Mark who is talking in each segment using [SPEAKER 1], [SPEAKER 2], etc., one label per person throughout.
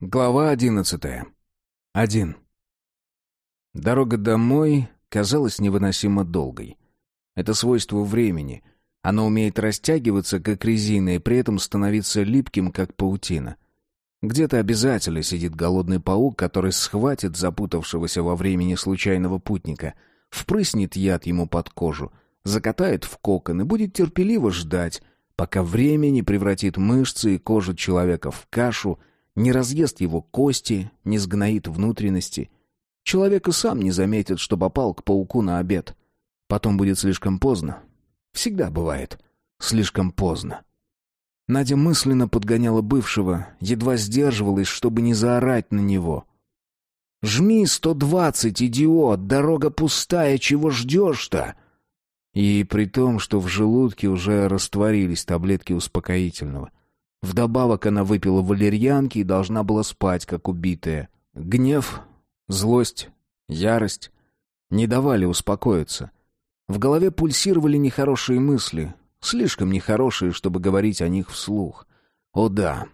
[SPEAKER 1] Глава одиннадцатая. Один. Дорога домой казалась невыносимо долгой. Это свойство времени. Оно умеет растягиваться, как резина, и при этом становиться липким, как паутина. Где-то обязательно сидит голодный паук, который схватит запутавшегося во времени случайного путника, впрыснет яд ему под кожу, закатает в кокон и будет терпеливо ждать, пока время не превратит мышцы и кожу человека в кашу, не разъест его кости, не сгноит внутренности. Человек и сам не заметит, что попал к пауку на обед. Потом будет слишком поздно. Всегда бывает. Слишком поздно. Надя мысленно подгоняла бывшего, едва сдерживалась, чтобы не заорать на него. «Жми сто двадцать, идиот! Дорога пустая, чего ждешь-то?» И при том, что в желудке уже растворились таблетки успокоительного. Вдобавок она выпила валерьянки и должна была спать, как убитая. Гнев, злость, ярость не давали успокоиться. В голове пульсировали нехорошие мысли, слишком нехорошие, чтобы говорить о них вслух. О да,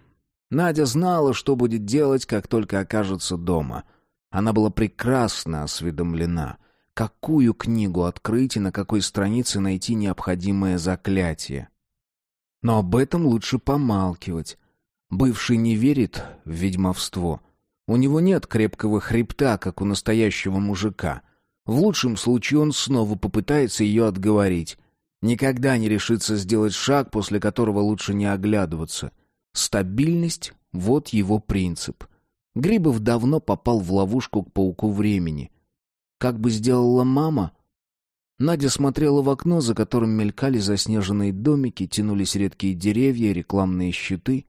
[SPEAKER 1] Надя знала, что будет делать, как только окажется дома. Она была прекрасно осведомлена, какую книгу открыть и на какой странице найти необходимое заклятие. Но об этом лучше помалкивать. Бывший не верит в ведьмовство. У него нет крепкого хребта, как у настоящего мужика. В лучшем случае он снова попытается ее отговорить. Никогда не решится сделать шаг, после которого лучше не оглядываться. Стабильность — вот его принцип. Грибов давно попал в ловушку к пауку времени. Как бы сделала мама — Надя смотрела в окно, за которым мелькали заснеженные домики, тянулись редкие деревья, рекламные щиты.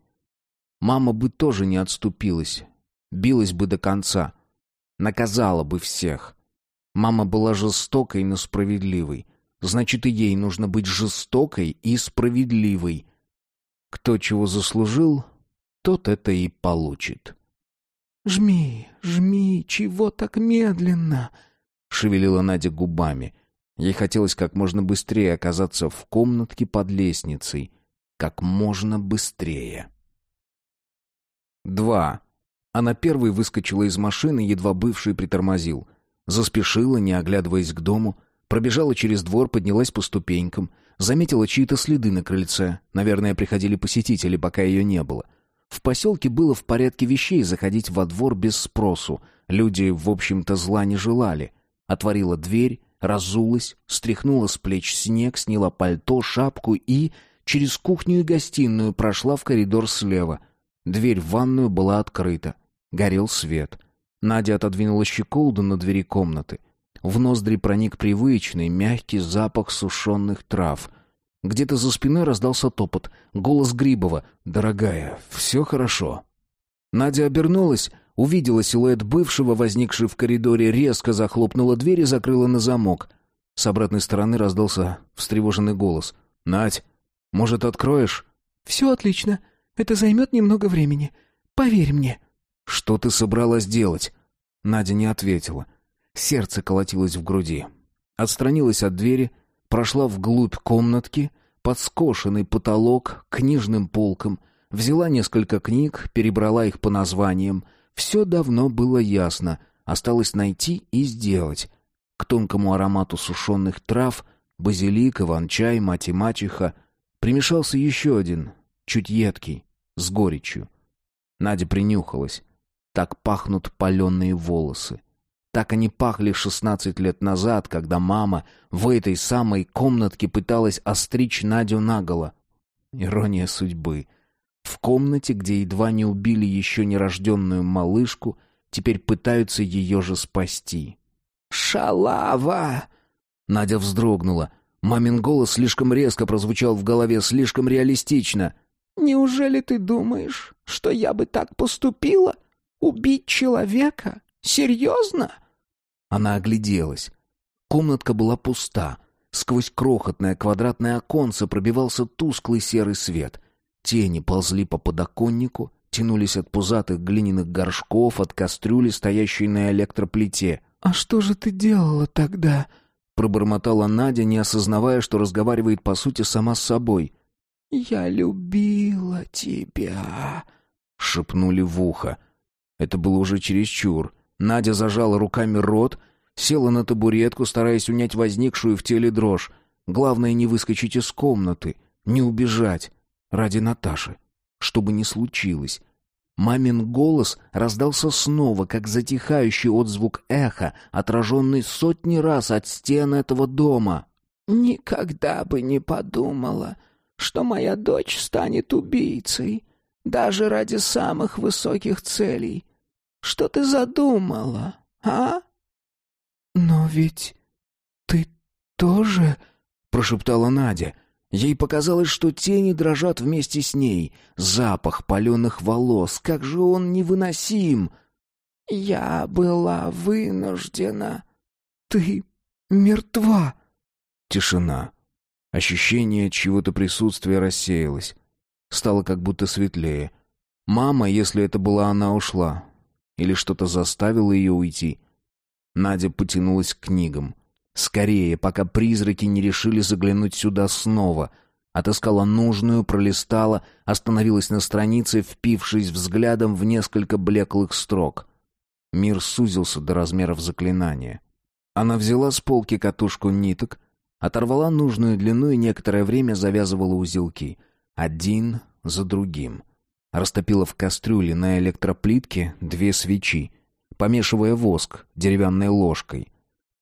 [SPEAKER 1] Мама бы тоже не отступилась, билась бы до конца, наказала бы всех. Мама была жестокой, но справедливой. Значит, и ей нужно быть жестокой и справедливой. Кто чего заслужил, тот это и получит.
[SPEAKER 2] «Жми, жми, чего так медленно?» — шевелила Надя губами —
[SPEAKER 1] Ей хотелось как можно быстрее оказаться в комнатке под лестницей. Как можно быстрее. Два. Она первой выскочила из машины, едва бывший притормозил. Заспешила, не оглядываясь к дому, пробежала через двор, поднялась по ступенькам, заметила чьи-то следы на крыльце. Наверное, приходили посетители, пока ее не было. В поселке было в порядке вещей заходить во двор без спросу. Люди, в общем-то, зла не желали. Отворила дверь, разулась, стряхнула с плеч снег, сняла пальто, шапку и через кухню и гостиную прошла в коридор слева. Дверь в ванную была открыта. Горел свет. Надя отодвинула щеколду на двери комнаты. В ноздри проник привычный, мягкий запах сушеных трав. Где-то за спиной раздался топот. Голос Грибова. «Дорогая, все хорошо». Надя обернулась, Увидела силуэт бывшего, возникший в коридоре, резко захлопнула дверь и закрыла на замок. С обратной стороны раздался встревоженный голос. «Надь, может, откроешь?»
[SPEAKER 2] «Все отлично. Это займет немного времени. Поверь мне».
[SPEAKER 1] «Что ты собралась делать?» Надя не ответила. Сердце колотилось в груди. Отстранилась от двери, прошла вглубь комнатки, под скошенный потолок, книжным полком, взяла несколько книг, перебрала их по названиям, все давно было ясно, осталось найти и сделать. К тонкому аромату сушеных трав, базилик, иван-чай, мать и мачеха, примешался еще один, чуть едкий, с горечью. Надя принюхалась. Так пахнут паленые волосы. Так они пахли шестнадцать лет назад, когда мама в этой самой комнатке пыталась остричь Надю наголо. Ирония судьбы. В комнате, где едва не убили еще нерожденную малышку, теперь пытаются ее же спасти.
[SPEAKER 2] «Шалава!»
[SPEAKER 1] Надя вздрогнула. Мамин голос слишком резко прозвучал в голове, слишком реалистично.
[SPEAKER 2] «Неужели ты думаешь, что я бы так поступила? Убить человека? Серьезно?»
[SPEAKER 1] Она огляделась. Комнатка была пуста. Сквозь крохотное квадратное оконце пробивался тусклый серый свет. Тени ползли по подоконнику, тянулись от пузатых глиняных горшков, от кастрюли, стоящей на электроплите.
[SPEAKER 2] «А что же ты делала тогда?»
[SPEAKER 1] Пробормотала Надя, не осознавая, что разговаривает по сути сама с собой.
[SPEAKER 2] «Я любила тебя», —
[SPEAKER 1] шепнули в ухо. Это было уже чересчур. Надя зажала руками рот, села на табуретку, стараясь унять возникшую в теле дрожь. Главное не выскочить из комнаты, не убежать. Ради Наташи. Что бы ни случилось. Мамин голос раздался снова, как затихающий отзвук эха, отраженный сотни раз от стен этого дома.
[SPEAKER 2] «Никогда бы не подумала, что моя дочь станет убийцей, даже ради самых высоких целей. Что ты задумала, а?» «Но ведь ты тоже...»
[SPEAKER 1] — прошептала Надя. Ей показалось, что тени дрожат вместе с ней. Запах паленых волос, как же он невыносим!
[SPEAKER 2] «Я была вынуждена. Ты мертва!»
[SPEAKER 1] Тишина. Ощущение чего-то присутствия рассеялось. Стало как будто светлее. Мама, если это была она, ушла. Или что-то заставило ее уйти. Надя потянулась к книгам. Скорее, пока призраки не решили заглянуть сюда снова. Отыскала нужную, пролистала, остановилась на странице, впившись взглядом в несколько блеклых строк. Мир сузился до размеров заклинания. Она взяла с полки катушку ниток, оторвала нужную длину и некоторое время завязывала узелки. Один за другим. Растопила в кастрюле на электроплитке две свечи, помешивая воск деревянной ложкой —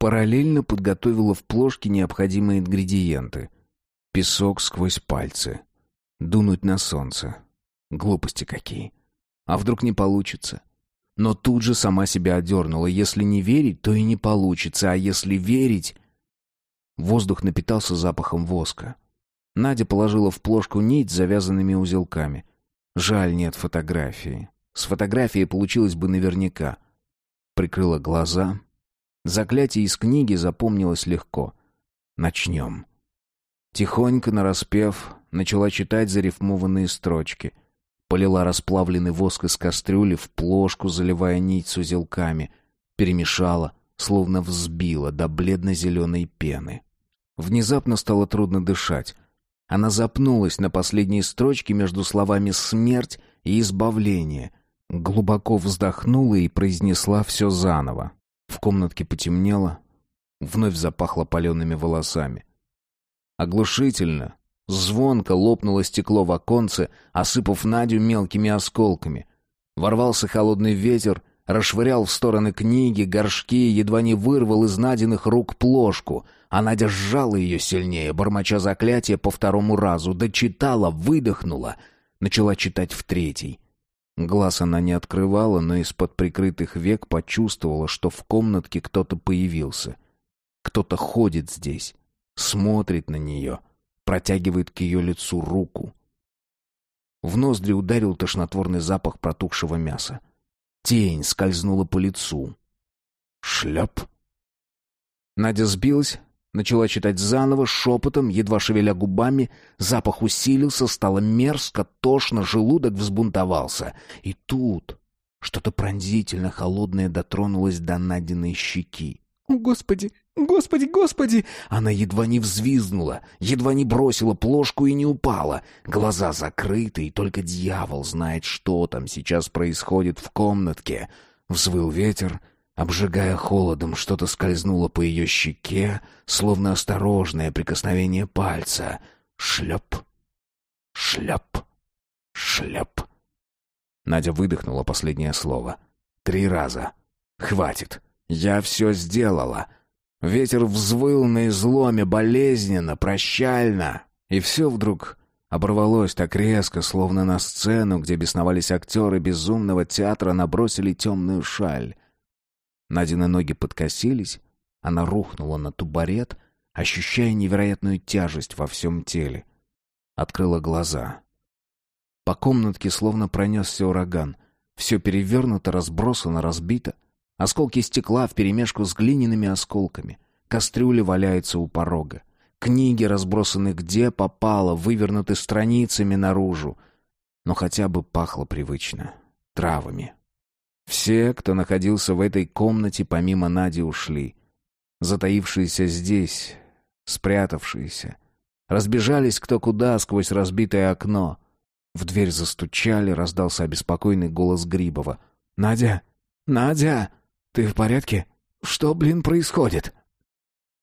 [SPEAKER 1] Параллельно подготовила в плошке необходимые ингредиенты. Песок сквозь пальцы. Дунуть на солнце. Глупости какие. А вдруг не получится? Но тут же сама себя одернула. Если не верить, то и не получится. А если верить... Воздух напитался запахом воска. Надя положила в плошку нить с завязанными узелками. Жаль, нет фотографии. С фотографией получилось бы наверняка. Прикрыла глаза, Заклятие из книги запомнилось легко. Начнем. Тихонько, нараспев, начала читать зарифмованные строчки. Полила расплавленный воск из кастрюли в плошку, заливая нить с узелками. Перемешала, словно взбила до бледно-зеленой пены. Внезапно стало трудно дышать. Она запнулась на последней строчке между словами «смерть» и «избавление». Глубоко вздохнула и произнесла все заново. Комнатке потемнело, вновь запахло палеными волосами. Оглушительно, звонко лопнуло стекло в оконце, осыпав Надю мелкими осколками. Ворвался холодный ветер, расшвырял в стороны книги, горшки, едва не вырвал из Надиных рук плошку, а Надя сжала ее сильнее, бормоча заклятие по второму разу, дочитала, выдохнула, начала читать в третий. Глаз она не открывала, но из-под прикрытых век почувствовала, что в комнатке кто-то появился. Кто-то ходит здесь, смотрит на нее, протягивает к ее лицу руку. В ноздри ударил тошнотворный запах протухшего мяса. Тень скользнула по лицу. Шлеп. Надя сбилась, Начала читать заново, шепотом, едва шевеля губами. Запах усилился, стало мерзко, тошно, желудок взбунтовался. И тут что-то пронзительно холодное дотронулось до Надиной щеки.
[SPEAKER 2] «О, Господи! Господи, Господи!»
[SPEAKER 1] Она едва не взвизгнула, едва не бросила плошку и не упала. Глаза закрыты, и только дьявол знает, что там сейчас происходит в комнатке. Взвыл ветер, Обжигая холодом, что-то скользнуло по ее щеке, словно осторожное прикосновение пальца. Шлеп, шлеп, шлеп. Надя выдохнула последнее слово. Три раза. Хватит. Я все сделала. Ветер взвыл на изломе болезненно, прощально. И все вдруг оборвалось так резко, словно на сцену, где бесновались актеры безумного театра, набросили темную шаль. Надины ноги подкосились, она рухнула на тубарет, ощущая невероятную тяжесть во всем теле. Открыла глаза. По комнатке словно пронесся ураган. Все перевернуто, разбросано, разбито. Осколки стекла вперемешку с глиняными осколками. Кастрюли валяются у порога. Книги разбросаны где попало, вывернуты страницами наружу. Но хотя бы пахло привычно. Травами, все, кто находился в этой комнате, помимо Нади, ушли. Затаившиеся здесь, спрятавшиеся. Разбежались кто куда сквозь разбитое окно. В дверь застучали, раздался обеспокоенный голос Грибова. Надя! Надя! Ты в порядке? Что, блин, происходит?»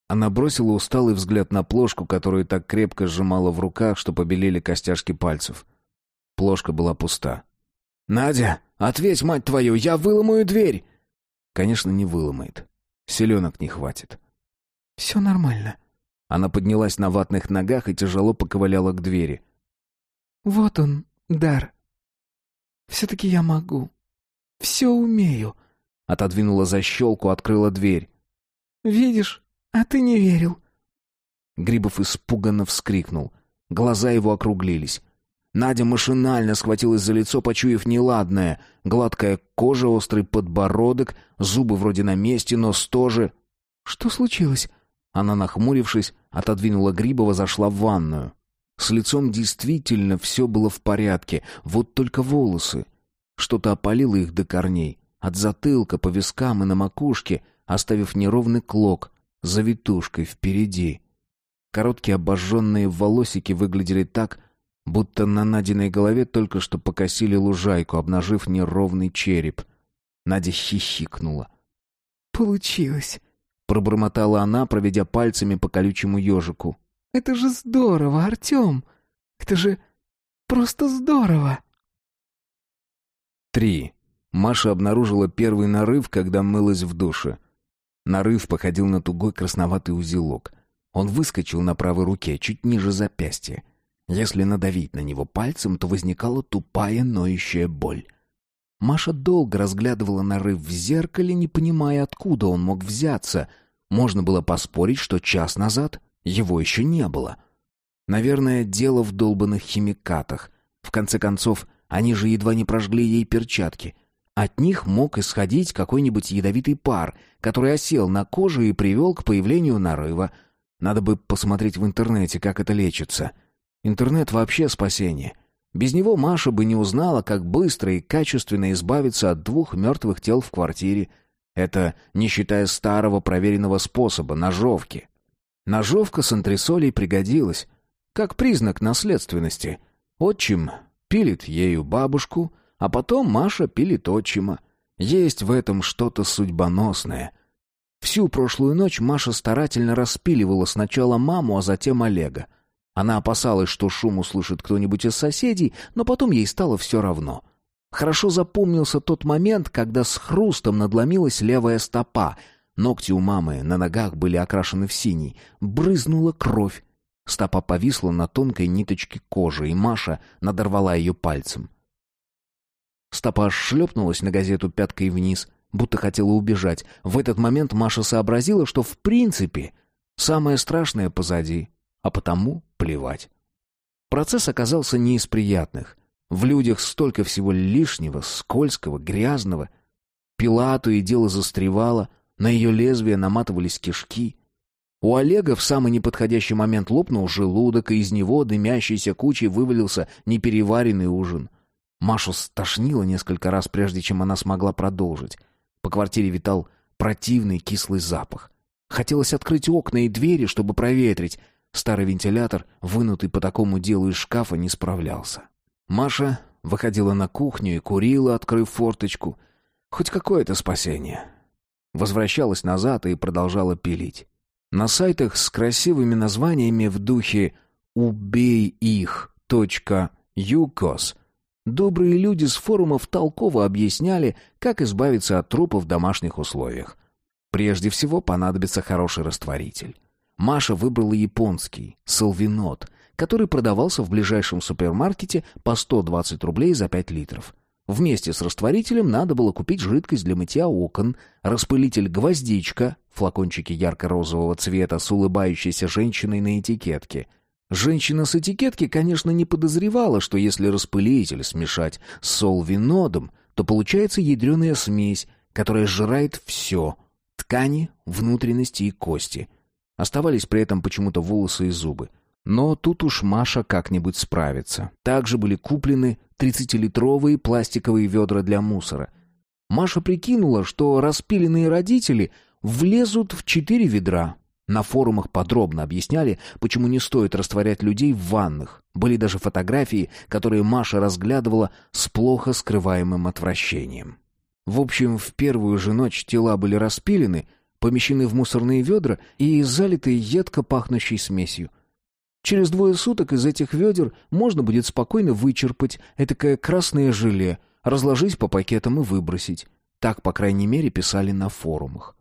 [SPEAKER 1] Она бросила усталый взгляд на плошку, которую так крепко сжимала в руках, что побелели костяшки пальцев. Плошка была пуста. «Надя, ответь, мать твою, я выломаю дверь!» Конечно, не выломает. Селенок не хватит.
[SPEAKER 2] «Все нормально».
[SPEAKER 1] Она поднялась на ватных ногах и тяжело поковыляла к двери.
[SPEAKER 2] «Вот он, дар. Все-таки я могу. Все умею».
[SPEAKER 1] Отодвинула защелку, открыла дверь.
[SPEAKER 2] «Видишь, «А ты не верил».
[SPEAKER 1] Грибов испуганно вскрикнул. Глаза его округлились. Надя машинально схватилась за лицо, почуяв неладное. Гладкая кожа, острый подбородок, зубы вроде на месте, нос тоже.
[SPEAKER 2] «Что случилось?»
[SPEAKER 1] Она, нахмурившись, отодвинула Грибова, зашла в ванную. С лицом действительно все было в порядке, вот только волосы. Что-то опалило их до корней, от затылка по вискам и на макушке, оставив неровный клок, завитушкой впереди. Короткие обожженные волосики выглядели так, будто на Надиной голове только что покосили лужайку, обнажив неровный череп. Надя хихикнула.
[SPEAKER 2] «Получилось», —
[SPEAKER 1] пробормотала она, проведя пальцами по колючему ежику.
[SPEAKER 2] «Это же здорово, Артем! Это же просто здорово!»
[SPEAKER 1] Три. Маша обнаружила первый нарыв, когда мылась в душе — Нарыв походил на тугой красноватый узелок. Он выскочил на правой руке, чуть ниже запястья. Если надавить на него пальцем, то возникала тупая ноющая боль. Маша долго разглядывала нарыв в зеркале, не понимая, откуда он мог взяться. Можно было поспорить, что час назад его еще не было. Наверное, дело в долбанных химикатах. В конце концов, они же едва не прожгли ей перчатки. От них мог исходить какой-нибудь ядовитый пар, который осел на коже и привел к появлению нарыва. Надо бы посмотреть в интернете, как это лечится. Интернет вообще спасение. Без него Маша бы не узнала, как быстро и качественно избавиться от двух мертвых тел в квартире. Это не считая старого проверенного способа — ножовки. Ножовка с антресолей пригодилась, как признак наследственности. Отчим пилит ею бабушку, а потом Маша пилит отчима. Есть в этом что-то судьбоносное. Всю прошлую ночь Маша старательно распиливала сначала маму, а затем Олега. Она опасалась, что шум услышит кто-нибудь из соседей, но потом ей стало все равно. Хорошо запомнился тот момент, когда с хрустом надломилась левая стопа. Ногти у мамы на ногах были окрашены в синий. Брызнула кровь. Стопа повисла на тонкой ниточке кожи, и Маша надорвала ее пальцем. Стопа шлепнулась на газету пяткой вниз, будто хотела убежать. В этот момент Маша сообразила, что в принципе самое страшное позади, а потому плевать. Процесс оказался не из приятных. В людях столько всего лишнего, скользкого, грязного. Пила то и дело застревала, на ее лезвие наматывались кишки. У Олега в самый неподходящий момент лопнул желудок, и из него дымящейся кучей вывалился непереваренный ужин — Машу стошнило несколько раз, прежде чем она смогла продолжить. По квартире витал противный кислый запах. Хотелось открыть окна и двери, чтобы проветрить. Старый вентилятор, вынутый по такому делу из шкафа, не справлялся. Маша выходила на кухню и курила, открыв форточку. Хоть какое-то спасение. Возвращалась назад и продолжала пилить. На сайтах с красивыми названиями в духе «убей их. .юкос» Добрые люди с форумов толково объясняли, как избавиться от трупа в домашних условиях. Прежде всего понадобится хороший растворитель. Маша выбрала японский, салвинот, который продавался в ближайшем супермаркете по 120 рублей за 5 литров. Вместе с растворителем надо было купить жидкость для мытья окон, распылитель «Гвоздичка», флакончики ярко-розового цвета с улыбающейся женщиной на этикетке – Женщина с этикетки, конечно, не подозревала, что если распылитель смешать с солвинодом, то получается ядреная смесь, которая сжирает все — ткани, внутренности и кости. Оставались при этом почему-то волосы и зубы. Но тут уж Маша как-нибудь справится. Также были куплены 30-литровые пластиковые ведра для мусора. Маша прикинула, что распиленные родители влезут в четыре ведра, на форумах подробно объясняли, почему не стоит растворять людей в ваннах. Были даже фотографии, которые Маша разглядывала с плохо скрываемым отвращением. В общем, в первую же ночь тела были распилены, помещены в мусорные ведра и залиты едко пахнущей смесью. Через двое суток из этих ведер можно будет спокойно вычерпать этакое красное желе, разложить по пакетам и выбросить. Так, по крайней мере, писали на форумах.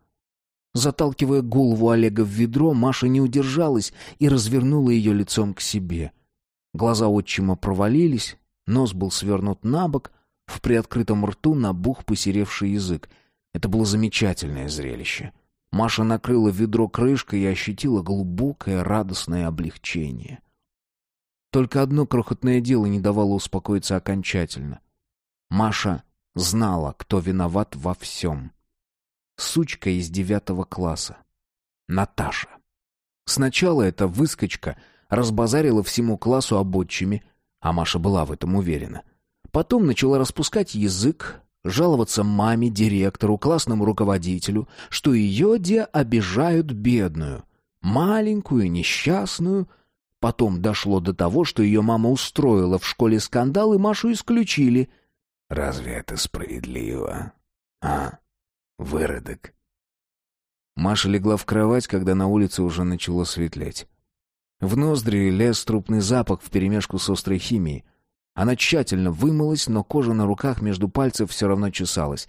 [SPEAKER 1] Заталкивая голову Олега в ведро, Маша не удержалась и развернула ее лицом к себе. Глаза отчима провалились, нос был свернут на бок, в приоткрытом рту набух посеревший язык. Это было замечательное зрелище. Маша накрыла ведро крышкой и ощутила глубокое радостное облегчение. Только одно крохотное дело не давало успокоиться окончательно. Маша знала, кто виноват во всем. Сучка из девятого класса. Наташа. Сначала эта выскочка разбазарила всему классу об отчиме, а Маша была в этом уверена. Потом начала распускать язык, жаловаться маме, директору, классному руководителю, что ее де обижают бедную, маленькую, несчастную. Потом дошло до того, что ее мама устроила в школе скандал, и Машу исключили.
[SPEAKER 3] «Разве это справедливо? А, выродок?»
[SPEAKER 1] Маша легла в кровать, когда на улице уже начало светлеть. В ноздри лез трупный запах вперемешку с острой химией. Она тщательно вымылась, но кожа на руках между пальцев все равно чесалась.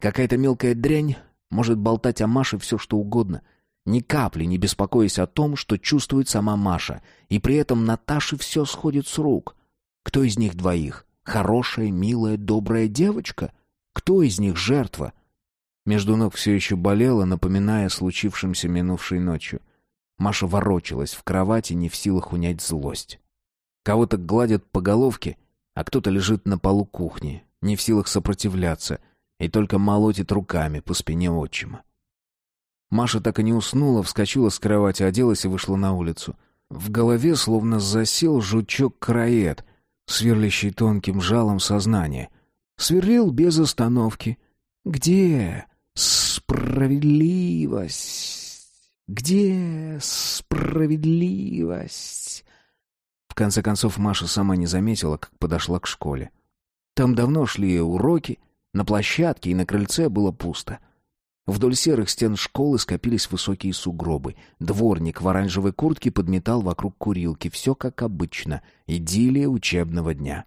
[SPEAKER 1] Какая-то мелкая дрянь может болтать о Маше все, что угодно, ни капли не беспокоясь о том, что чувствует сама Маша, и при этом Наташе все сходит с рук. Кто из них двоих? Хорошая, милая, добрая девочка? Кто из них жертва? Между ног все еще болело, напоминая о минувшей ночью. Маша ворочалась в кровати, не в силах унять злость. Кого-то гладят по головке, а кто-то лежит на полу кухни, не в силах сопротивляться, и только молотит руками по спине отчима. Маша так и не уснула, вскочила с кровати, оделась и вышла на улицу. В голове словно засел жучок-краед, сверлящий тонким жалом сознание. Сверлил без остановки. «Где справедливость? Где справедливость?» Конце концов, Маша сама не заметила, как подошла к школе. Там давно шли уроки, на площадке и на крыльце было пусто. Вдоль серых стен школы скопились высокие сугробы. Дворник в оранжевой куртке подметал вокруг курилки. Все как обычно. Идиллия учебного дня.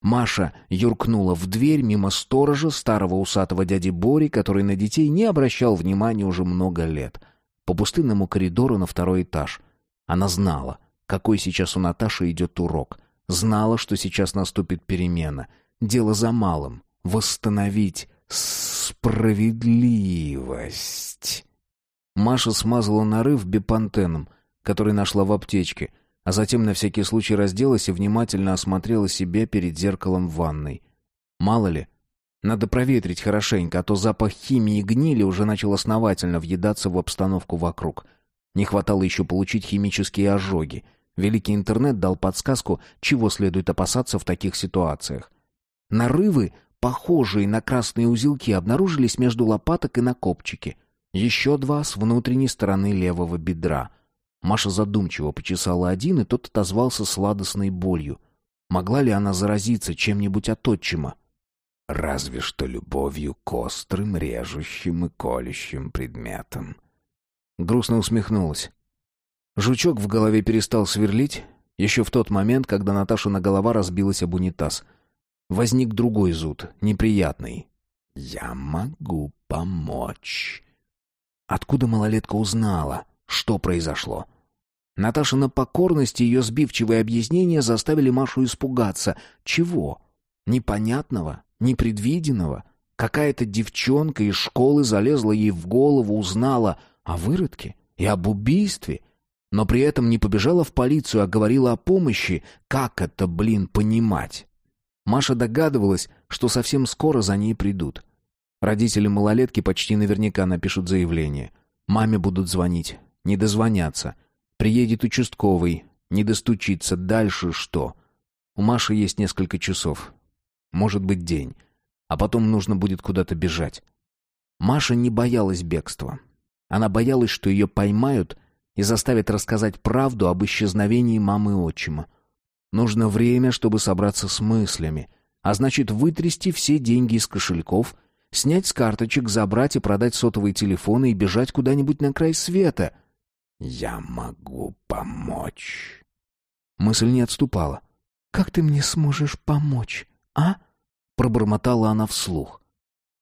[SPEAKER 1] Маша юркнула в дверь мимо сторожа, старого усатого дяди Бори, который на детей не обращал внимания уже много лет. По пустынному коридору на второй этаж. Она знала, какой сейчас у Наташи идет урок. Знала, что сейчас наступит перемена. Дело за малым — восстановить справедливость. Маша смазала нарыв бепантеном, который нашла в аптечке, а затем на всякий случай разделась и внимательно осмотрела себя перед зеркалом в ванной. Мало ли, надо проветрить хорошенько, а то запах химии и гнили уже начал основательно въедаться в обстановку вокруг. Не хватало еще получить химические ожоги — Великий интернет дал подсказку, чего следует опасаться в таких ситуациях. Нарывы, похожие на красные узелки, обнаружились между лопаток и на копчике. Еще два с внутренней стороны левого бедра. Маша задумчиво почесала один, и тот отозвался сладостной болью. Могла ли она заразиться чем-нибудь от отчима?
[SPEAKER 3] Разве что любовью к острым, режущим и колющим предметам.
[SPEAKER 1] Грустно усмехнулась. Жучок в голове перестал сверлить, еще в тот момент, когда Наташина голова разбилась об унитаз. Возник другой зуд, неприятный.
[SPEAKER 3] «Я могу помочь».
[SPEAKER 1] Откуда малолетка узнала, что произошло? Наташина покорность и ее сбивчивые объяснения заставили Машу испугаться. Чего? Непонятного? Непредвиденного? Какая-то девчонка из школы залезла ей в голову, узнала о выродке и об убийстве — но при этом не побежала в полицию, а говорила о помощи. Как это, блин, понимать? Маша догадывалась, что совсем скоро за ней придут. Родители малолетки почти наверняка напишут заявление. Маме будут звонить, не дозвонятся. Приедет участковый, не достучится. Дальше что? У Маши есть несколько часов. Может быть, день. А потом нужно будет куда-то бежать. Маша не боялась бегства. Она боялась, что ее поймают и заставит рассказать правду об исчезновении мамы и отчима. Нужно время, чтобы собраться с мыслями, а значит вытрясти все деньги из кошельков Снять с карточек, забрать и продать сотовые телефоны и бежать куда-нибудь на край света.
[SPEAKER 3] «Я могу помочь».
[SPEAKER 1] Мысль не отступала.
[SPEAKER 2] «Как ты мне сможешь помочь, а?»
[SPEAKER 1] Пробормотала она вслух.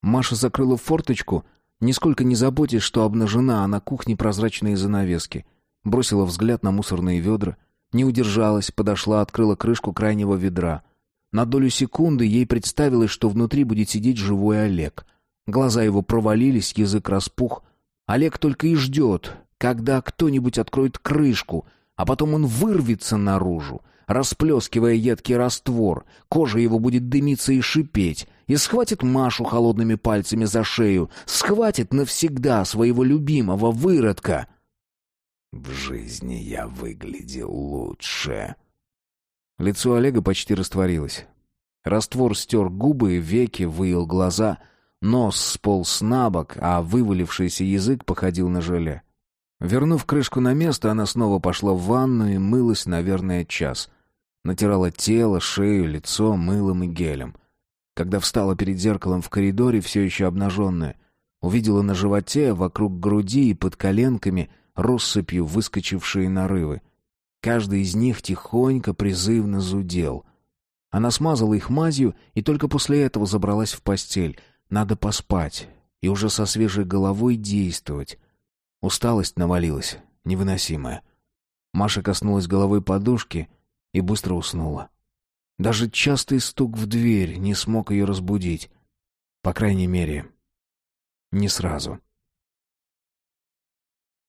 [SPEAKER 1] Маша закрыла форточку, нисколько не заботясь, что обнажена, а на кухне прозрачные занавески. Бросила взгляд на мусорные ведра, не удержалась, подошла, открыла крышку крайнего ведра. На долю секунды ей представилось, что внутри будет сидеть живой Олег. Глаза его провалились, язык распух. Олег только и ждет, когда кто-нибудь откроет крышку, а потом он вырвется наружу, расплескивая едкий раствор, кожа его будет дымиться и шипеть, и схватит Машу холодными пальцами за шею, схватит навсегда своего любимого выродка.
[SPEAKER 3] В жизни я выглядел лучше.
[SPEAKER 1] Лицо Олега почти растворилось. Раствор стер губы, веки, выил глаза, нос сполз на бок, а вывалившийся язык походил на желе. Вернув крышку на место, она снова пошла в ванну и мылась, наверное, час. Натирала тело, шею, лицо мылом и гелем. Когда встала перед зеркалом в коридоре, все еще обнаженная, увидела на животе, вокруг груди и под коленками — россыпью выскочившие нарывы. Каждый из них тихонько, призывно зудел. Она смазала их мазью и только после этого забралась в постель. Надо поспать и уже со свежей головой действовать. Усталость навалилась, невыносимая. Маша коснулась головой подушки и быстро уснула. Даже частый стук в дверь не смог ее разбудить. По крайней мере, не сразу.